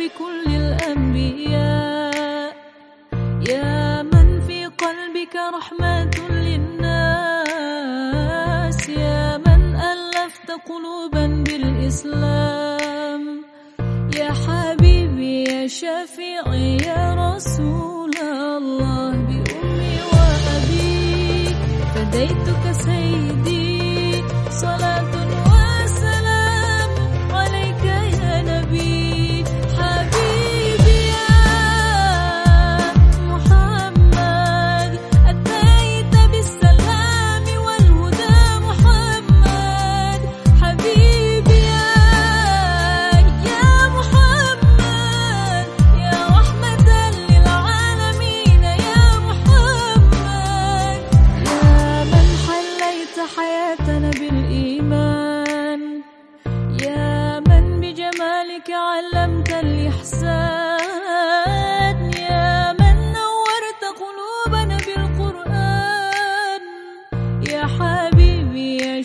بكل الأنبياء. يا من في قلبك رحمة للناس. يا من ألفت قلوبا بالإسلام. يا حبيبي يا شفيعي يا رسول. عينك علمت الإحسان يا من نورت قلوبنا بالقرآن. يا حبيبي يا